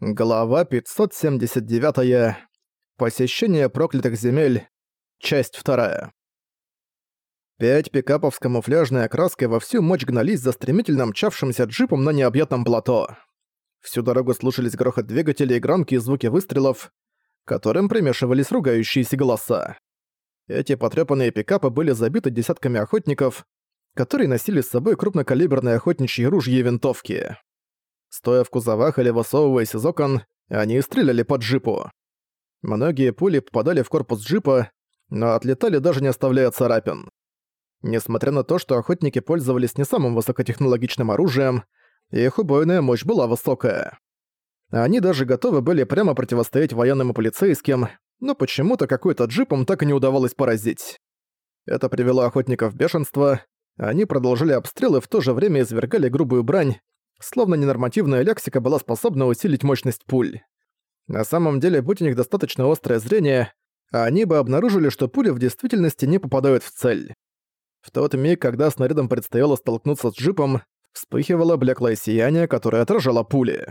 Глава 579. Посещение проклятых земель. Часть 2. Пять пикапов с камуфляжной окраской во всю мощь гнались за стремительно мчавшимся джипом на необъятном плато. Всю дорогу слушались грохот двигателей и громкие звуки выстрелов, к которым примешивались ругающиеся голоса. Эти потрёпанные пикапы были забиты десятками охотников, которые носили с собой крупнокалиберные охотничьи ружья и винтовки. Стоя в кузовах или высовываясь из окон, они стреляли по джипу. Многие пули попадали в корпус джипа, но отлетали даже не оставляя царапин. Несмотря на то, что охотники пользовались не самым высокотехнологичным оружием, их убойная мощь была высокая. Они даже готовы были прямо противостоять военным и полицейским, но почему-то какой-то джипом так и не удавалось поразить. Это привело охотников в бешенство, они продолжили обстрелы, в то же время извергали грубую брань, словно ненормативная лексика была способна усилить мощность пуль. На самом деле, будь у них достаточно острое зрение, они бы обнаружили, что пули в действительности не попадают в цель. В тот миг, когда снарядом предстояло столкнуться с джипом, вспыхивало блеклое сияние, которое отражало пули.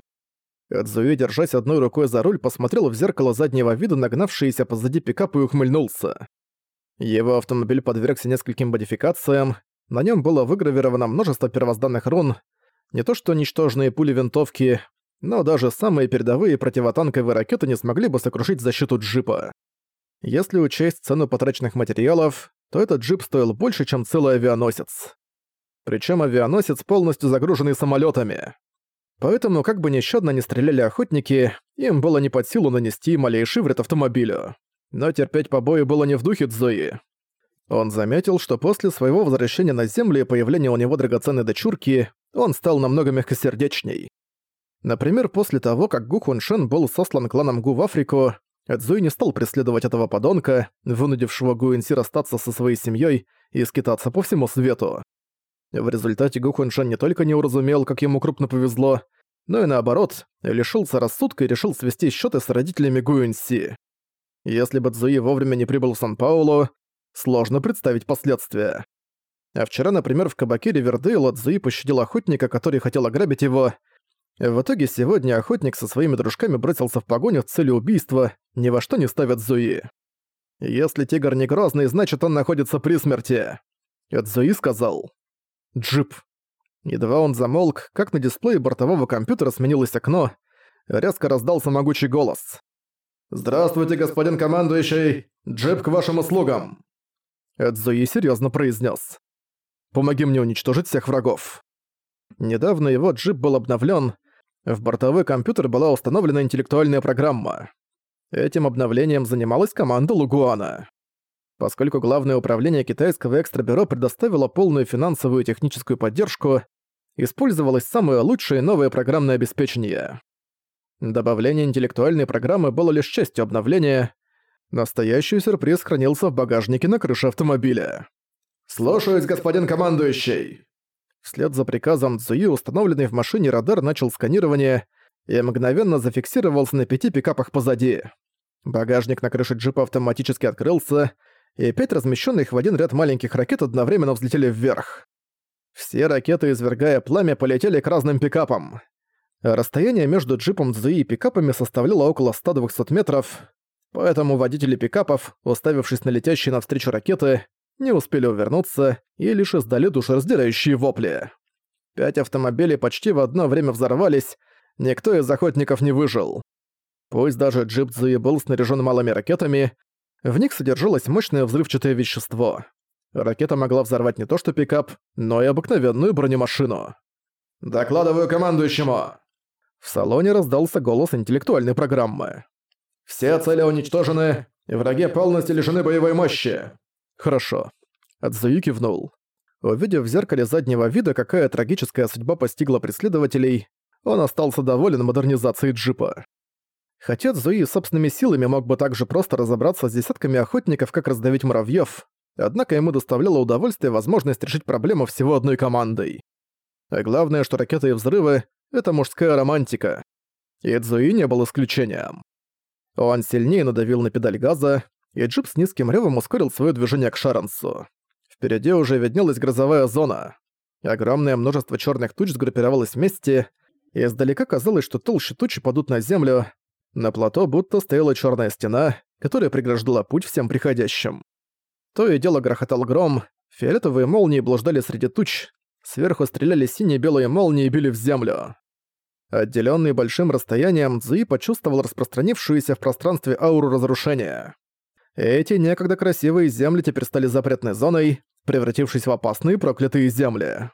Эдзуи, держась одной рукой за руль, посмотрел в зеркало заднего вида, нагнавшиеся позади пикапа и ухмыльнулся. Его автомобиль подвергся нескольким модификациям, на нем было выгравировано множество первозданных рун, не то что ничтожные пули винтовки, но даже самые передовые противотанковые ракеты не смогли бы сокрушить защиту джипа. Если учесть цену потраченных материалов, то этот джип стоил больше, чем целый авианосец. Причем авианосец полностью загруженный самолетами. Поэтому, как бы нещадно не стреляли охотники, им было не под силу нанести малейший вред автомобилю. Но терпеть побои было не в духе Цзои. Он заметил, что после своего возвращения на Землю и появления у него драгоценной дочурки, он стал намного мягкосердечней. Например, после того, как Гу Хуншен был сослан кланом Гу в Африку, Эдзуи не стал преследовать этого подонка, вынудившего Гу Инси расстаться со своей семьей и скитаться по всему свету. В результате Гу Хуншен не только не уразумел, как ему крупно повезло, но и наоборот, лишился рассудка и решил свести счеты с родителями Гу Инси. Если бы Цзуи вовремя не прибыл в Сан-Паулу, сложно представить последствия. А вчера, например, в кабаке Ривердейла Цзуи пощадил охотника, который хотел ограбить его. В итоге сегодня охотник со своими дружками бросился в погоню с целью убийства, ни во что не ставят Зуи. «Если тигр не грозный, значит он находится при смерти», — Цзуи сказал. «Джип». Едва он замолк, как на дисплее бортового компьютера сменилось окно, резко раздался могучий голос. «Здравствуйте, господин командующий! Джип к вашим услугам!» Эдзуи серьезно произнес. Помоги мне уничтожить всех врагов. Недавно его джип был обновлен. В бортовой компьютер была установлена интеллектуальная программа. Этим обновлением занималась команда Лугуана. Поскольку Главное управление китайского экстрабюро предоставило полную финансовую и техническую поддержку, использовалось самое лучшее новое программное обеспечение. Добавление интеллектуальной программы было лишь частью обновления. Настоящий сюрприз хранился в багажнике на крыше автомобиля. «Слушаюсь, господин командующий!» Вслед за приказом Цзуи, установленный в машине радар начал сканирование и мгновенно зафиксировался на пяти пикапах позади. Багажник на крыше джипа автоматически открылся, и пять размещенных в один ряд маленьких ракет одновременно взлетели вверх. Все ракеты, извергая пламя, полетели к разным пикапам. Расстояние между джипом Цзуи и пикапами составляло около 100-200 метров, поэтому водители пикапов, уставившись на летящие навстречу ракеты, не успели увернуться и лишь издали душераздирающие вопли. Пять автомобилей почти в одно время взорвались, никто из охотников не выжил. Пусть даже джип Цзуи был снаряжен малыми ракетами, в них содержалось мощное взрывчатое вещество. Ракета могла взорвать не то что пикап, но и обыкновенную бронемашину. «Докладываю командующему!» В салоне раздался голос интеллектуальной программы. «Все цели уничтожены, враги полностью лишены боевой мощи. «Хорошо». Адзуи кивнул. Увидев в зеркале заднего вида, какая трагическая судьба постигла преследователей, он остался доволен модернизацией джипа. Хотя Цзуи собственными силами мог бы также просто разобраться с десятками охотников, как раздавить муравьев, однако ему доставляло удовольствие возможность решить проблему всего одной командой. А главное, что ракеты и взрывы — это мужская романтика. И Цзуи не был исключением. Он сильнее надавил на педаль газа, и джип с низким ревом ускорил свое движение к Шарансу. Впереди уже виднелась грозовая зона. Огромное множество черных туч сгруппировалось вместе, Издалека казалось, что толще тучи падут на землю. На плато будто стояла черная стена, которая преграждала путь всем приходящим. То и дело грохотал гром, фиолетовые молнии блуждали среди туч, сверху стреляли синие-белые молнии и били в землю. Отделённый большим расстоянием, Цзуи почувствовал распространившуюся в пространстве ауру разрушения. Эти некогда красивые земли теперь стали запретной зоной, превратившись в опасные проклятые земли.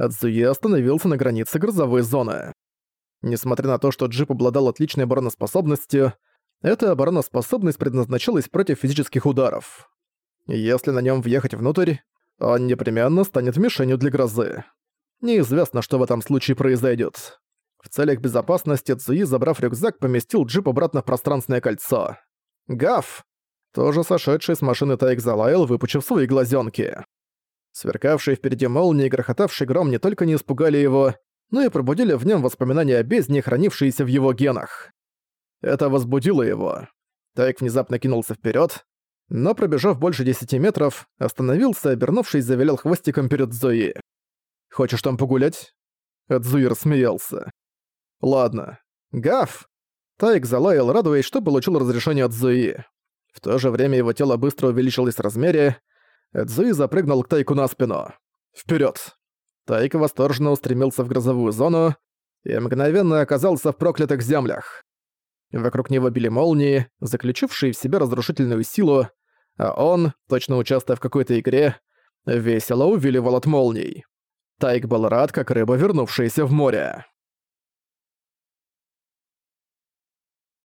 Цзуи остановился на границе грозовой зоны. Несмотря на то, что джип обладал отличной обороноспособностью, эта обороноспособность предназначалась против физических ударов. Если на нем въехать внутрь, он непременно станет мишенью для грозы. Неизвестно, что в этом случае произойдет. В целях безопасности Цуи, забрав рюкзак, поместил джип обратно в пространственное кольцо. Гав! Тоже сошедший с машины Тайк залаял, выпучив свои глазенки. Сверкавшие впереди молнии и грохотавший гром не только не испугали его, но и пробудили в нем воспоминания о бездне, хранившиеся в его генах. Это возбудило его. Тайк внезапно кинулся вперед, но, пробежав больше десяти метров, остановился, обернувшись, завилял хвостиком перед Зои. «Хочешь там погулять?» Зои рассмеялся. «Ладно. Гав!» Тайк залаял, радуясь, что получил разрешение от Зои. В то же время его тело быстро увеличилось в размере. Цзуи запрыгнул к Тайку на спину. Вперед! Тайк восторженно устремился в грозовую зону и мгновенно оказался в проклятых землях. Вокруг него били молнии, заключившие в себе разрушительную силу, а он, точно участвуя в какой-то игре, весело увиливал от молний. Тайк был рад, как рыба, вернувшаяся в море.